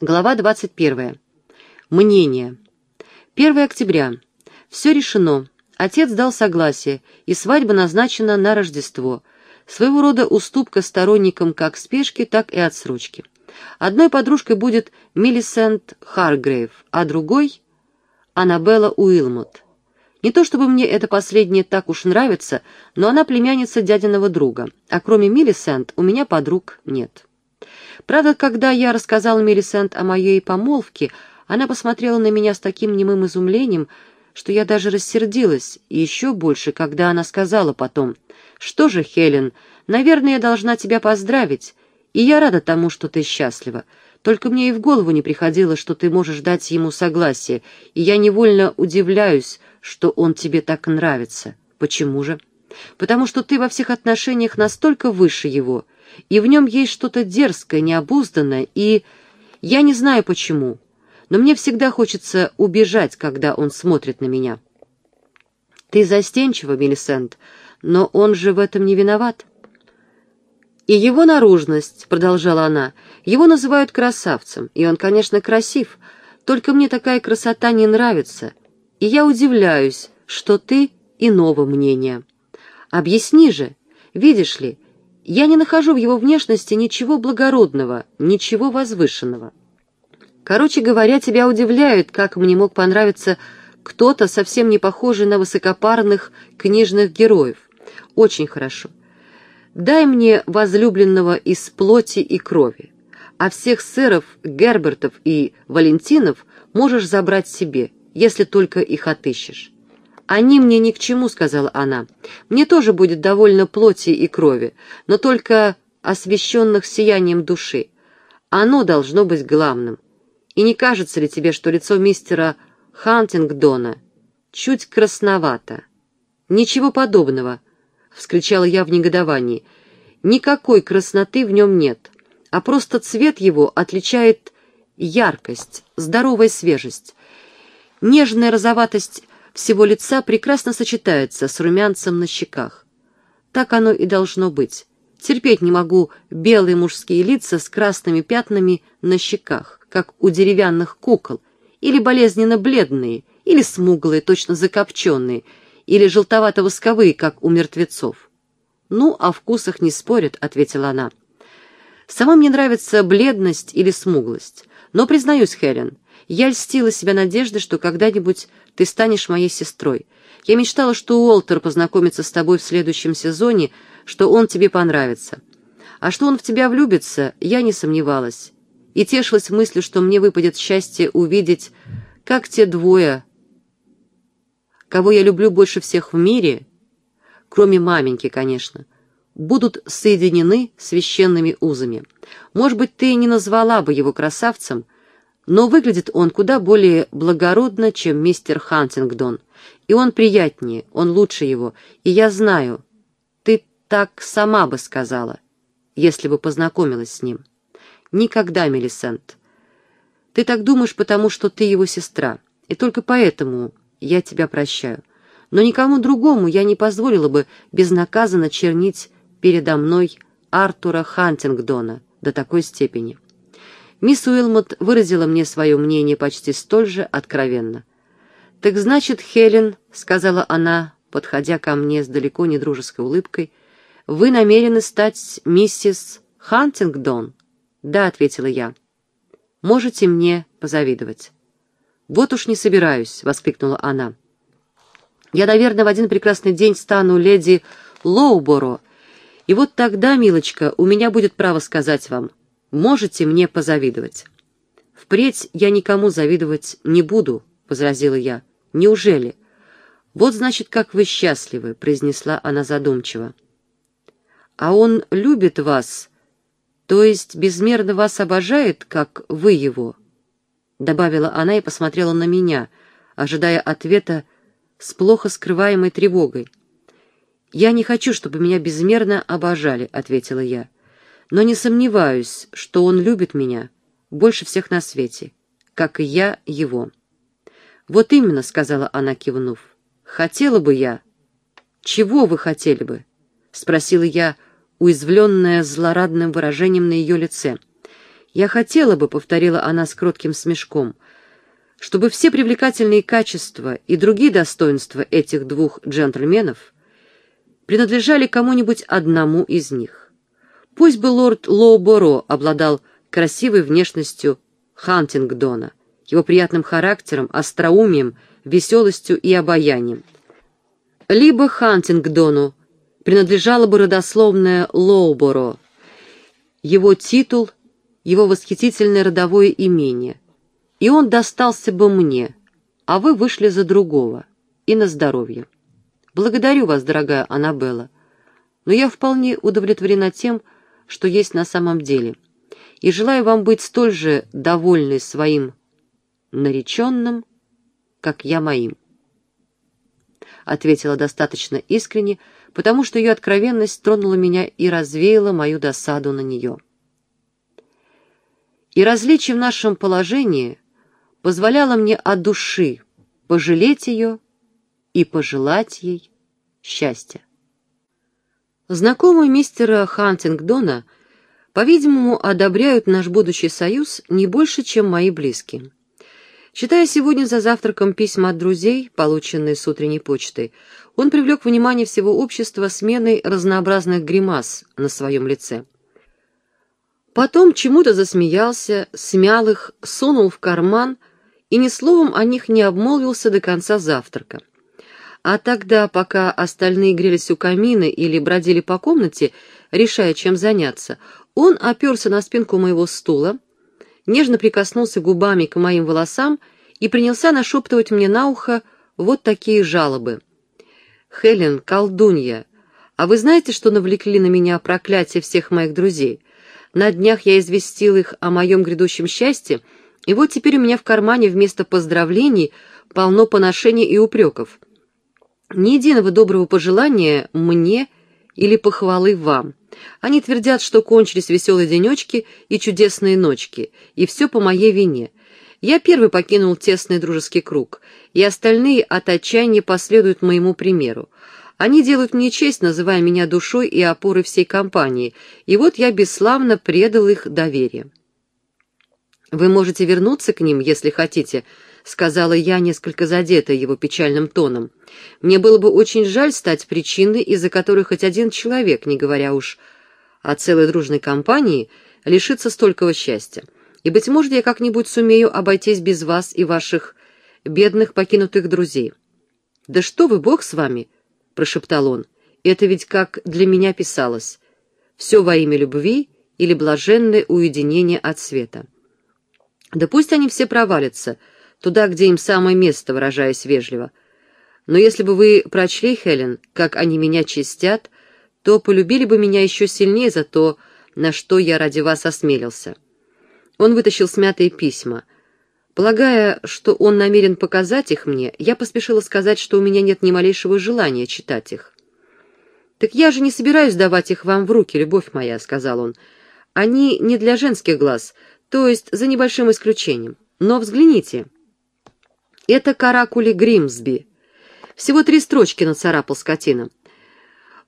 Глава 21. Мнение. 1 октября. Все решено. Отец дал согласие, и свадьба назначена на Рождество. Своего рода уступка сторонникам как спешки, так и отсрочки. Одной подружкой будет Миллисент Харгрейв, а другой — Аннабелла Уилмот. Не то чтобы мне это последнее так уж нравится, но она племянница дядиного друга, а кроме Миллисент у меня подруг нет. Правда, когда я рассказал Мелисент о моей помолвке, она посмотрела на меня с таким немым изумлением, что я даже рассердилась, и еще больше, когда она сказала потом, «Что же, Хелен, наверное, я должна тебя поздравить, и я рада тому, что ты счастлива. Только мне и в голову не приходило, что ты можешь дать ему согласие, и я невольно удивляюсь, что он тебе так нравится. Почему же? Потому что ты во всех отношениях настолько выше его — и в нем есть что-то дерзкое, необузданное, и... Я не знаю почему, но мне всегда хочется убежать, когда он смотрит на меня. Ты застенчива, Мелисент, но он же в этом не виноват. И его наружность, — продолжала она, — его называют красавцем, и он, конечно, красив, только мне такая красота не нравится, и я удивляюсь, что ты иного мнения. Объясни же, видишь ли, я не нахожу в его внешности ничего благородного, ничего возвышенного. Короче говоря, тебя удивляет, как мне мог понравиться кто-то, совсем не похожий на высокопарных книжных героев. Очень хорошо. Дай мне возлюбленного из плоти и крови, а всех сэров, Гербертов и Валентинов можешь забрать себе, если только их отыщешь. «Они мне ни к чему», — сказала она. «Мне тоже будет довольно плоти и крови, но только освещенных сиянием души. Оно должно быть главным. И не кажется ли тебе, что лицо мистера Хантингдона чуть красновато?» «Ничего подобного», — вскричала я в негодовании. «Никакой красноты в нем нет, а просто цвет его отличает яркость, здоровая свежесть. Нежная розоватость всего лица прекрасно сочетается с румянцем на щеках. Так оно и должно быть. Терпеть не могу белые мужские лица с красными пятнами на щеках, как у деревянных кукол, или болезненно бледные, или смуглые, точно закопченные, или желтовато-восковые, как у мертвецов. «Ну, о вкусах не спорят», — ответила она. «Сама мне нравится бледность или смуглость. Но, признаюсь, Хелен, я льстила себя надеждой, что когда-нибудь ты станешь моей сестрой. Я мечтала, что Уолтер познакомится с тобой в следующем сезоне, что он тебе понравится. А что он в тебя влюбится, я не сомневалась. И тешилась мыслью, что мне выпадет счастье увидеть, как те двое, кого я люблю больше всех в мире, кроме маменьки, конечно, будут соединены священными узами. Может быть, ты не назвала бы его красавцем, но выглядит он куда более благородно, чем мистер Хантингдон. И он приятнее, он лучше его. И я знаю, ты так сама бы сказала, если бы познакомилась с ним. Никогда, Мелисент. Ты так думаешь, потому что ты его сестра. И только поэтому я тебя прощаю. Но никому другому я не позволила бы безнаказанно чернить передо мной Артура Хантингдона до такой степени. Мисс Уилмот выразила мне свое мнение почти столь же откровенно. «Так значит, Хелен», — сказала она, подходя ко мне с далеко не дружеской улыбкой, — «вы намерены стать миссис Хантингдон?» «Да», — ответила я. «Можете мне позавидовать». «Вот уж не собираюсь», — воскликнула она. «Я, наверное, в один прекрасный день стану леди Лоуборо, и вот тогда, милочка, у меня будет право сказать вам, можете мне позавидовать». «Впредь я никому завидовать не буду», — возразила я. «Неужели?» «Вот, значит, как вы счастливы», — произнесла она задумчиво. «А он любит вас, то есть безмерно вас обожает, как вы его?» Добавила она и посмотрела на меня, ожидая ответа с плохо скрываемой тревогой. «Я не хочу, чтобы меня безмерно обожали», — ответила я но не сомневаюсь, что он любит меня больше всех на свете, как и я его. «Вот именно», — сказала она, кивнув, — «хотела бы я». «Чего вы хотели бы?» — спросила я, уязвленная злорадным выражением на ее лице. «Я хотела бы», — повторила она с кротким смешком, «чтобы все привлекательные качества и другие достоинства этих двух джентльменов принадлежали кому-нибудь одному из них. Пусть бы лорд Лоуборо обладал красивой внешностью Хантингдона, его приятным характером, остроумием, веселостью и обаянием. Либо Хантингдону принадлежало бы родословное Лоуборо, его титул, его восхитительное родовое имение, и он достался бы мне, а вы вышли за другого, и на здоровье. Благодарю вас, дорогая Аннабелла, но я вполне удовлетворена тем, что есть на самом деле, и желаю вам быть столь же довольной своим нареченным, как я моим. Ответила достаточно искренне, потому что ее откровенность тронула меня и развеяла мою досаду на нее. И различие в нашем положении позволяло мне от души пожалеть ее и пожелать ей счастья. Знакомые мистера Хантингдона, по-видимому, одобряют наш будущий союз не больше, чем мои близкие. Читая сегодня за завтраком письма от друзей, полученные с утренней почты, он привлек внимание всего общества сменой разнообразных гримас на своем лице. Потом чему-то засмеялся, смял их, сунул в карман и ни словом о них не обмолвился до конца завтрака. А тогда, пока остальные грелись у камина или бродили по комнате, решая, чем заняться, он оперся на спинку моего стула, нежно прикоснулся губами к моим волосам и принялся нашептывать мне на ухо вот такие жалобы. «Хелен, колдунья, а вы знаете, что навлекли на меня проклятие всех моих друзей? На днях я известил их о моем грядущем счастье, и вот теперь у меня в кармане вместо поздравлений полно поношений и упреков. Ни единого доброго пожелания мне или похвалы вам. Они твердят, что кончились веселые денечки и чудесные ночки, и все по моей вине. Я первый покинул тесный дружеский круг, и остальные от отчаяния последуют моему примеру. Они делают мне честь, называя меня душой и опорой всей компании, и вот я бесславно предал их доверие. Вы можете вернуться к ним, если хотите, —— сказала я, несколько задетая его печальным тоном. «Мне было бы очень жаль стать причиной, из-за которой хоть один человек, не говоря уж о целой дружной компании, лишится столького счастья. И, быть может, я как-нибудь сумею обойтись без вас и ваших бедных покинутых друзей». «Да что вы, Бог с вами!» — прошептал он. «Это ведь как для меня писалось. Все во имя любви или блаженное уединение от света». «Да пусть они все провалятся», туда, где им самое место, выражаясь вежливо. Но если бы вы прочли, Хелен, как они меня чистят, то полюбили бы меня еще сильнее за то, на что я ради вас осмелился. Он вытащил смятые письма. Полагая, что он намерен показать их мне, я поспешила сказать, что у меня нет ни малейшего желания читать их. «Так я же не собираюсь давать их вам в руки, любовь моя», — сказал он. «Они не для женских глаз, то есть за небольшим исключением. Но взгляните». Это каракули Гримсби. Всего три строчки нацарапал скотина.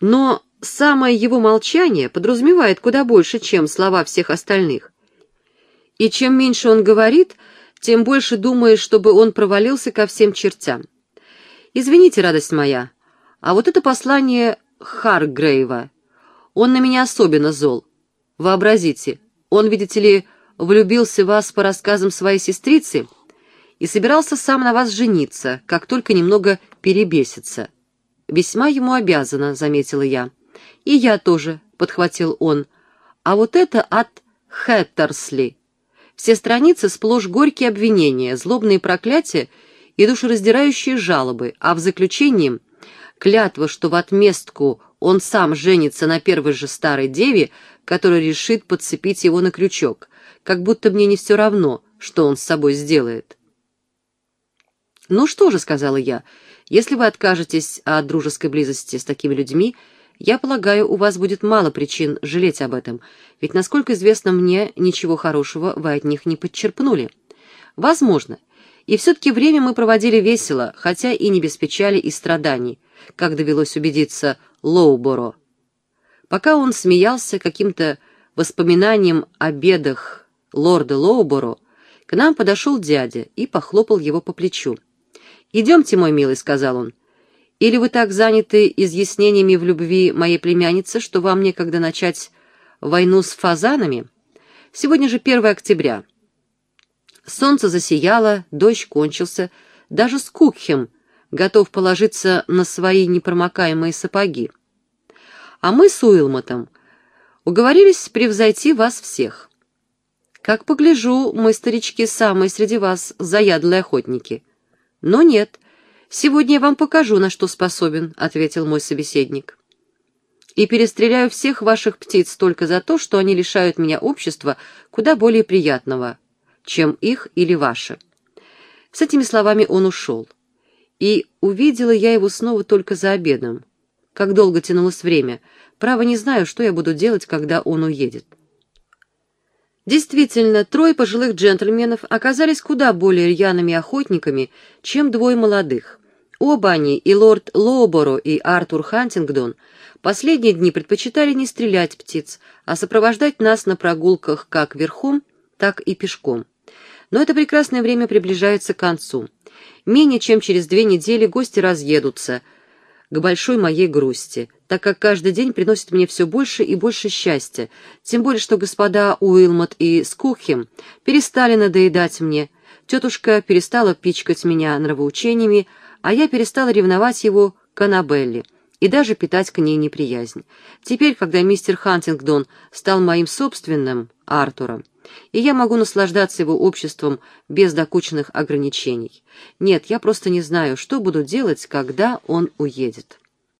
Но самое его молчание подразумевает куда больше, чем слова всех остальных. И чем меньше он говорит, тем больше думаешь, чтобы он провалился ко всем чертям. Извините, радость моя, а вот это послание Харгрейва. Он на меня особенно зол. Вообразите, он, видите ли, влюбился в вас по рассказам своей сестрицы — и собирался сам на вас жениться, как только немного перебесится. «Весьма ему обязана», — заметила я. «И я тоже», — подхватил он. «А вот это от Хэттерсли. Все страницы сплошь горькие обвинения, злобные проклятия и душераздирающие жалобы, а в заключении клятва, что в отместку он сам женится на первой же старой деве, которая решит подцепить его на крючок, как будто мне не все равно, что он с собой сделает. «Ну что же», — сказала я, — «если вы откажетесь от дружеской близости с такими людьми, я полагаю, у вас будет мало причин жалеть об этом, ведь, насколько известно мне, ничего хорошего вы от них не подчерпнули. Возможно. И все-таки время мы проводили весело, хотя и не без печали и страданий, как довелось убедиться Лоуборо. Пока он смеялся каким-то воспоминанием о бедах лорда Лоуборо, к нам подошел дядя и похлопал его по плечу. «Идемте, мой милый», — сказал он. «Или вы так заняты изъяснениями в любви моей племянницы, что вам некогда начать войну с фазанами? Сегодня же 1 октября. Солнце засияло, дождь кончился, даже Скукхем готов положиться на свои непромокаемые сапоги. А мы с Уилмотом уговорились превзойти вас всех. Как погляжу, мы, старички, самые среди вас заядлые охотники. Но нет, сегодня я вам покажу, на что способен, — ответил мой собеседник. И перестреляю всех ваших птиц только за то, что они лишают меня общества куда более приятного, чем их или ваше. С этими словами он ушел. И увидела я его снова только за обедом. Как долго тянулось время. Право не знаю, что я буду делать, когда он уедет. Действительно, трое пожилых джентльменов оказались куда более рьяными охотниками, чем двое молодых. Оба они, и лорд Лоуборо, и Артур Хантингдон, последние дни предпочитали не стрелять птиц, а сопровождать нас на прогулках как верхом, так и пешком. Но это прекрасное время приближается к концу. Менее чем через две недели гости разъедутся, к большой моей грусти, так как каждый день приносит мне все больше и больше счастья, тем более что господа Уилмот и Скухем перестали надоедать мне, тетушка перестала пичкать меня нравоучениями, а я перестала ревновать его к Аннабелле и даже питать к ней неприязнь. Теперь, когда мистер Хантингдон стал моим собственным Артуром, и я могу наслаждаться его обществом без докучных ограничений. Нет, я просто не знаю, что буду делать, когда он уедет.